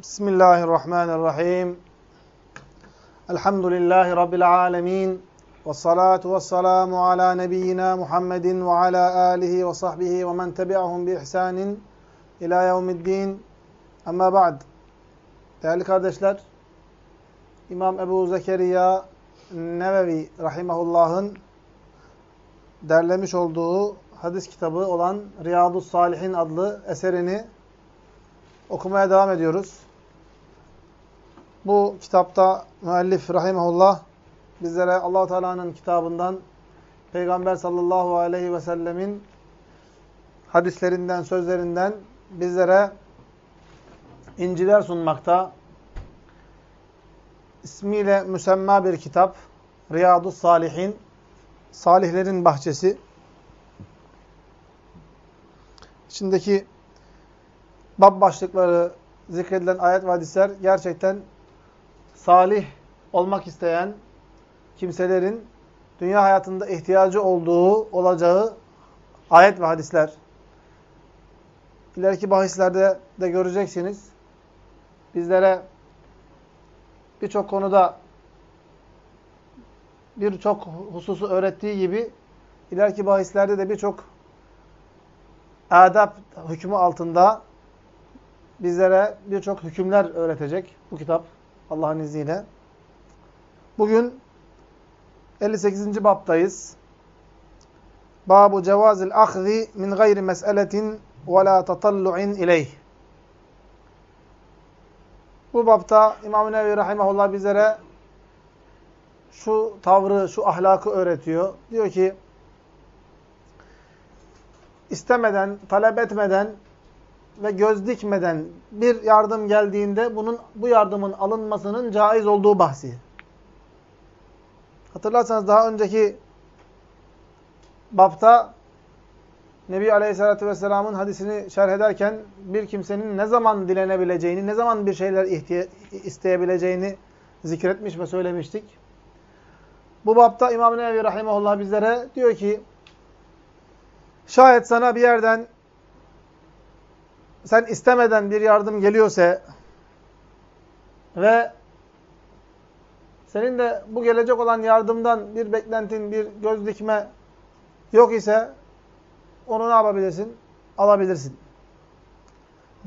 Bismillahirrahmanirrahim. Elhamdülillahi Rabbil alemin. Ve salatu ve selamu ala nebiyyina Muhammedin ve ala alihi ve sahbihi ve men tebi'ahum bi ihsanin ila yevmiddin. Amma ba'd. Değerli kardeşler, İmam Ebu Zekeriya Nevevi Rahimahullah'ın derlemiş olduğu hadis kitabı olan Riyadu Salihin adlı eserini okumaya devam ediyoruz. Bu kitapta müellif rahimehullah bizlere Allah Teala'nın kitabından Peygamber sallallahu aleyhi ve sellemin hadislerinden, sözlerinden bizlere inciler sunmakta. İsmiyle müsemma bir kitap. Riyadu Salihin. Salihlerin bahçesi. İçindeki bab başlıkları, zikredilen ayet ve hadisler gerçekten salih olmak isteyen kimselerin dünya hayatında ihtiyacı olduğu, olacağı ayet ve hadisler. İleriki bahislerde de göreceksiniz. Bizlere birçok konuda birçok hususu öğrettiği gibi ileriki bahislerde de birçok adab hükmü altında bizlere birçok hükümler öğretecek bu kitap Allah'ın izniyle. Bugün 58. baptayız. Babu cevazil ahzi min gayri mes'eletin ve la tatallu'in ileyh. Bu bapta İmam-ı Nevi Rahimahullah bizlere şu tavrı, şu ahlakı öğretiyor. Diyor ki, istemeden, talep etmeden ve göz dikmeden bir yardım geldiğinde bunun bu yardımın alınmasının caiz olduğu bahsi. Hatırlarsanız daha önceki bapta Nebi Aleyhisselatü Vesselam'ın hadisini şerh ederken bir kimsenin ne zaman dilenebileceğini, ne zaman bir şeyler isteyebileceğini zikretmiş ve söylemiştik. Bu bapta İmam-ı Nevi Rahimahullah bizlere diyor ki şayet sana bir yerden sen istemeden bir yardım geliyorsa ve senin de bu gelecek olan yardımdan bir beklentin, bir göz dikme yok ise onu ne yapabilirsin? Alabilirsin.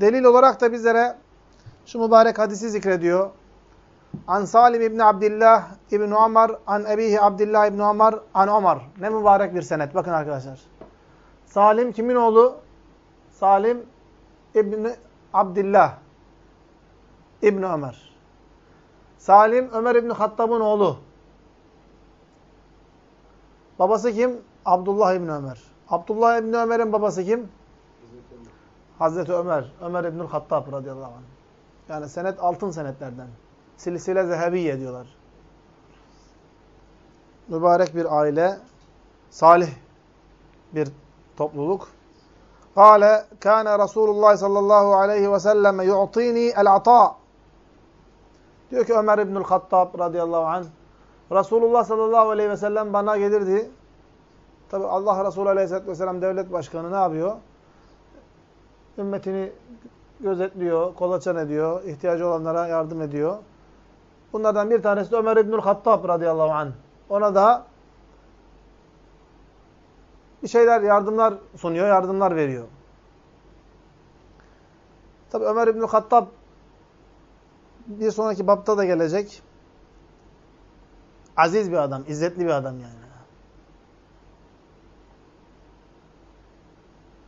Delil olarak da bizlere şu mübarek hadisi zikrediyor. An Salim İbni Abdillah İbni Ömer, an Ebihi Abdillah İbni Ömer, an Ömer. Ne mübarek bir senet. Bakın arkadaşlar. Salim kimin oğlu? Salim İbni Abdillah İbni Ömer. Salim Ömer İbni Hattab'ın oğlu. Babası kim? Abdullah İbni Ömer. Abdullah İbni Ömer'in babası kim? Hazreti Ömer. Ömer İbnül Hattab radıyallahu anh. Yani senet altın senetlerden. Silsile zehebiye diyorlar. Mübarek bir aile. Salih bir topluluk. Kale kâne Resulullah sallallahu aleyhi ve sellem yu'tini el-ata. Diyor ki Ömer İbnül Hattab radıyallahu anh. Resulullah sallallahu aleyhi ve sellem bana gelirdi. Tabi Allah Resulü aleyhisselatü vesselam devlet başkanı ne yapıyor? Ümmetini gözetliyor, kolaçan ediyor, ihtiyacı olanlara yardım ediyor. Bunlardan bir tanesi de Ömer İbnül Hattab radıyallahu anh. Ona da bir şeyler, yardımlar sunuyor, yardımlar veriyor. Tabi Ömer İbnül Hattab bir sonraki bapta da gelecek. Aziz bir adam, izzetli bir adam yani.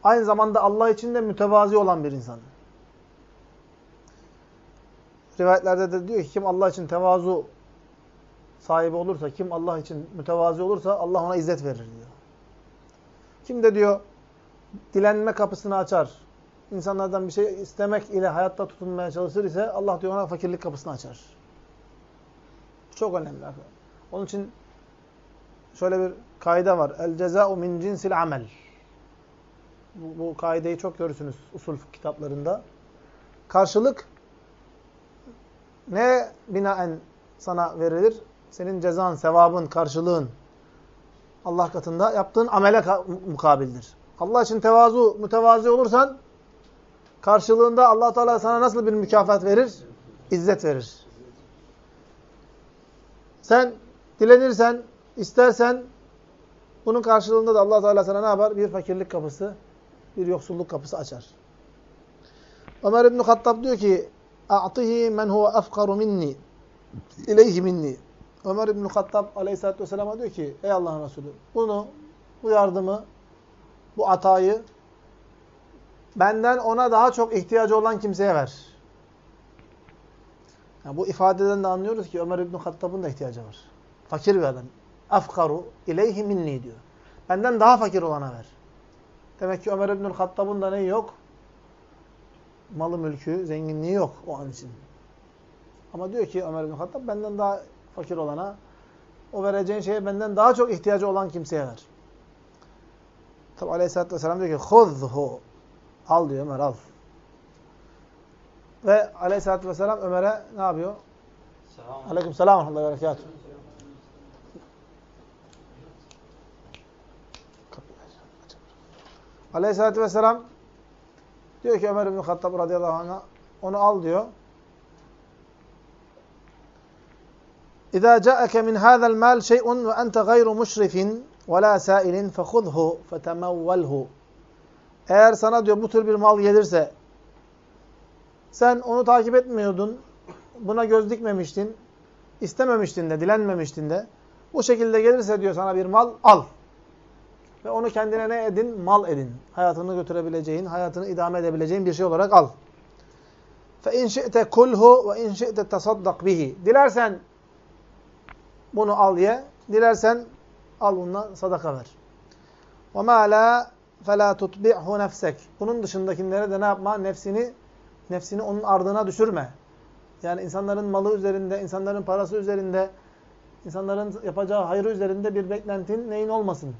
Aynı zamanda Allah için de mütevazi olan bir insan. Rivayetlerde de diyor ki kim Allah için tevazu sahibi olursa, kim Allah için mütevazi olursa Allah ona izzet verir diyor. Kim de diyor dilenme kapısını açar, insanlardan bir şey istemek ile hayatta tutunmaya çalışır ise Allah diyor ona fakirlik kapısını açar. Çok önemli. Onun için şöyle bir kaide var. El ceza'u min cinsil amel. Bu, bu kaideyi çok görürsünüz usul kitaplarında. Karşılık ne binaen sana verilir? Senin cezan, sevabın, karşılığın Allah katında yaptığın amele mukabildir. Allah için tevazu, mütevazi olursan karşılığında allah Teala sana nasıl bir mükafat verir? İzzet verir. Sen dilenirsen, istersen bunun karşılığında da allah Teala sana ne yapar? Bir fakirlik kapısı, bir yoksulluk kapısı açar. Ömer İbn-i Hattab diyor ki اَعْطِهِ مَنْ هُوَ اَفْقَرُ minni ileyhi minni. Ömer İbn-i Hattab aleyhissalatü vesselam'a diyor ki ey Allah'ın Resulü bunu, bu yardımı, bu atayı benden ona daha çok ihtiyacı olan kimseye ver. Yani bu ifadeden de anlıyoruz ki Ömer İbn-i Hattab'ın da ihtiyacı var. Fakir bir adam. Afkaru ileyhi minni diyor. Benden daha fakir olana ver. Demek ki Ömer İbn-i Hattab'ın da neyi yok? Malı mülkü, zenginliği yok o an için. Ama diyor ki Ömer bin Hattab benden daha fakir olana. O vereceğin şeye benden daha çok ihtiyacı olan kimseye ver. Tabi aleyhissalatü vesselam diyor ki huzhu. Al diyor Ömer al. Ve aleyhissalatü vesselam Ömer'e ne yapıyor? Selam. Aleyküm selam. Allah berekatuhu. Aleyhissalatü vesselam diyor ki Ömer bin Hattab radıyallahu anh'a onu al diyor. إذا جاءك من هذا المال شيء وأنت غير مشرف ولا سائل فخذه فتموله Eğer sana diyor bu tür bir mal gelirse sen onu takip etmiyordun, buna göz dikmemiştin, istememiştin de, dilenmemiştin de. Bu şekilde gelirse diyor sana bir mal al. Ve onu kendine ne edin? Mal edin. Hayatını götürebileceğin, hayatını idame edebileceğin bir şey olarak al. فَاِنْ شِئْتَ كُلْهُ وَاِنْ شِئْتَ تَصَدَّقْ بِهِ Dilersen bunu al ye. Dilersen al bundan sadaka ver. وَمَا لَا فَلَا تُطْبِعْهُ نَفْسَكِ Bunun dışındakilere de ne yapma? Nefsini nefsini onun ardına düşürme. Yani insanların malı üzerinde, insanların parası üzerinde, insanların yapacağı hayrı üzerinde bir beklentin neyin olmasın?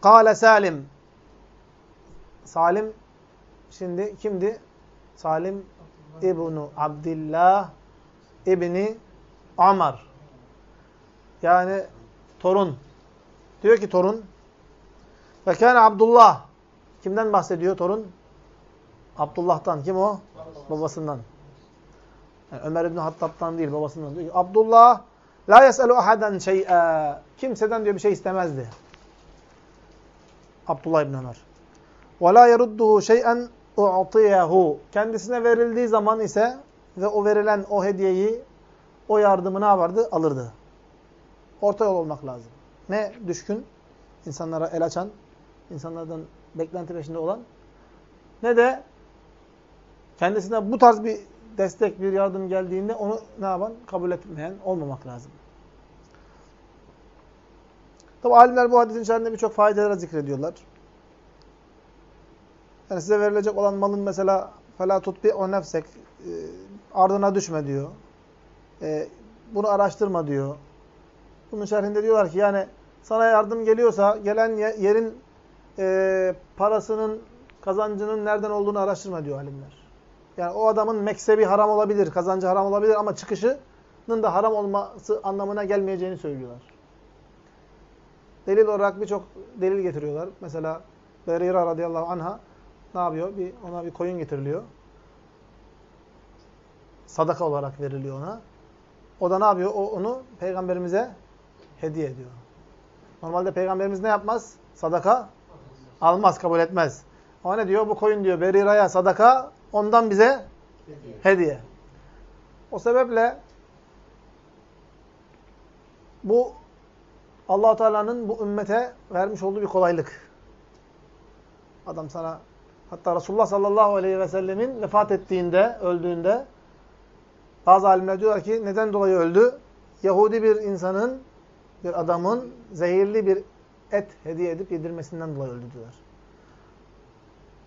Kale Salim. Salim şimdi kimdi? Salim İbnu Abdillah İbni Amar. Yani torun. Diyor ki torun. Ve kâne Abdullah. Kimden bahsediyor torun? Abdullah'tan. Kim o? Babasından. Yani Ömer İbni Hattab'tan değil babasından. Diyor ki Abdullah la yes'elu ahaden şey'e. Kimseden diyor bir şey istemezdi. Abdullah İbni Ömer. Ve la yerudduhu şey'en u'tiyehu. Kendisine verildiği zaman ise ve o verilen o hediyeyi, o yardımı ne yapardı? Alırdı. Orta yol olmak lazım. Ne düşkün, insanlara el açan, insanlardan beklenti peşinde olan, ne de kendisine bu tarz bir destek, bir yardım geldiğinde onu ne yapan? Kabul etmeyen olmamak lazım. Tabi alimler bu hadisin içerisinde birçok faydalara zikrediyorlar. Yani size verilecek olan malın mesela فَلَا تُطْبِعُ nefsek ardına düşme diyor. E, bunu araştırma diyor. Bunun şerhinde diyorlar ki yani sana yardım geliyorsa gelen yerin e, parasının, kazancının nereden olduğunu araştırma diyor alimler. Yani o adamın meksebi haram olabilir, kazancı haram olabilir ama çıkışının da haram olması anlamına gelmeyeceğini söylüyorlar. Delil olarak birçok delil getiriyorlar. Mesela Berira radıyallahu anha ne yapıyor? Bir, ona bir koyun getiriliyor sadaka olarak veriliyor ona. O da ne yapıyor? O onu peygamberimize hediye ediyor. Normalde peygamberimiz ne yapmaz? Sadaka almaz, kabul etmez. Ama ne diyor? Bu koyun diyor Berira'ya sadaka, ondan bize hediye. hediye. O sebeple bu allah Teala'nın bu ümmete vermiş olduğu bir kolaylık. Adam sana hatta Resulullah sallallahu aleyhi ve sellemin vefat ettiğinde, öldüğünde bazı alimler diyorlar ki neden dolayı öldü? Yahudi bir insanın, bir adamın zehirli bir et hediye edip yedirmesinden dolayı öldü diyorlar.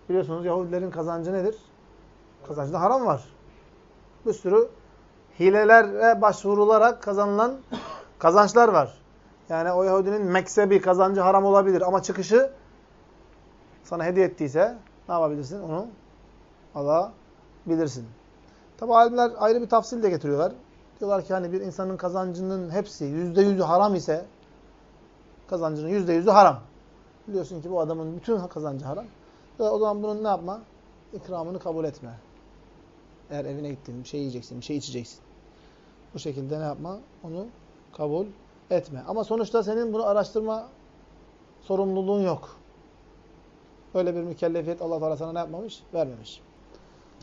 Biliyorsunuz Yahudilerin kazancı nedir? Kazancında haram var. Bir sürü hilelere başvurularak kazanılan kazançlar var. Yani o Yahudinin meksebi, kazancı haram olabilir ama çıkışı sana hediye ettiyse ne yapabilirsin? Onu alabilirsin. Tabi alimler ayrı bir tafsil de getiriyorlar. Diyorlar ki hani bir insanın kazancının hepsi yüzde yüzü haram ise kazancının yüzde yüzü haram. Biliyorsun ki bu adamın bütün kazancı haram. O zaman bunun ne yapma? İkramını kabul etme. Eğer evine gittin, bir şey yiyeceksin, bir şey içeceksin. Bu şekilde ne yapma? Onu kabul etme. Ama sonuçta senin bunu araştırma sorumluluğun yok. Öyle bir mükellefiyet Allah Teala sana ne yapmamış? Vermemiş.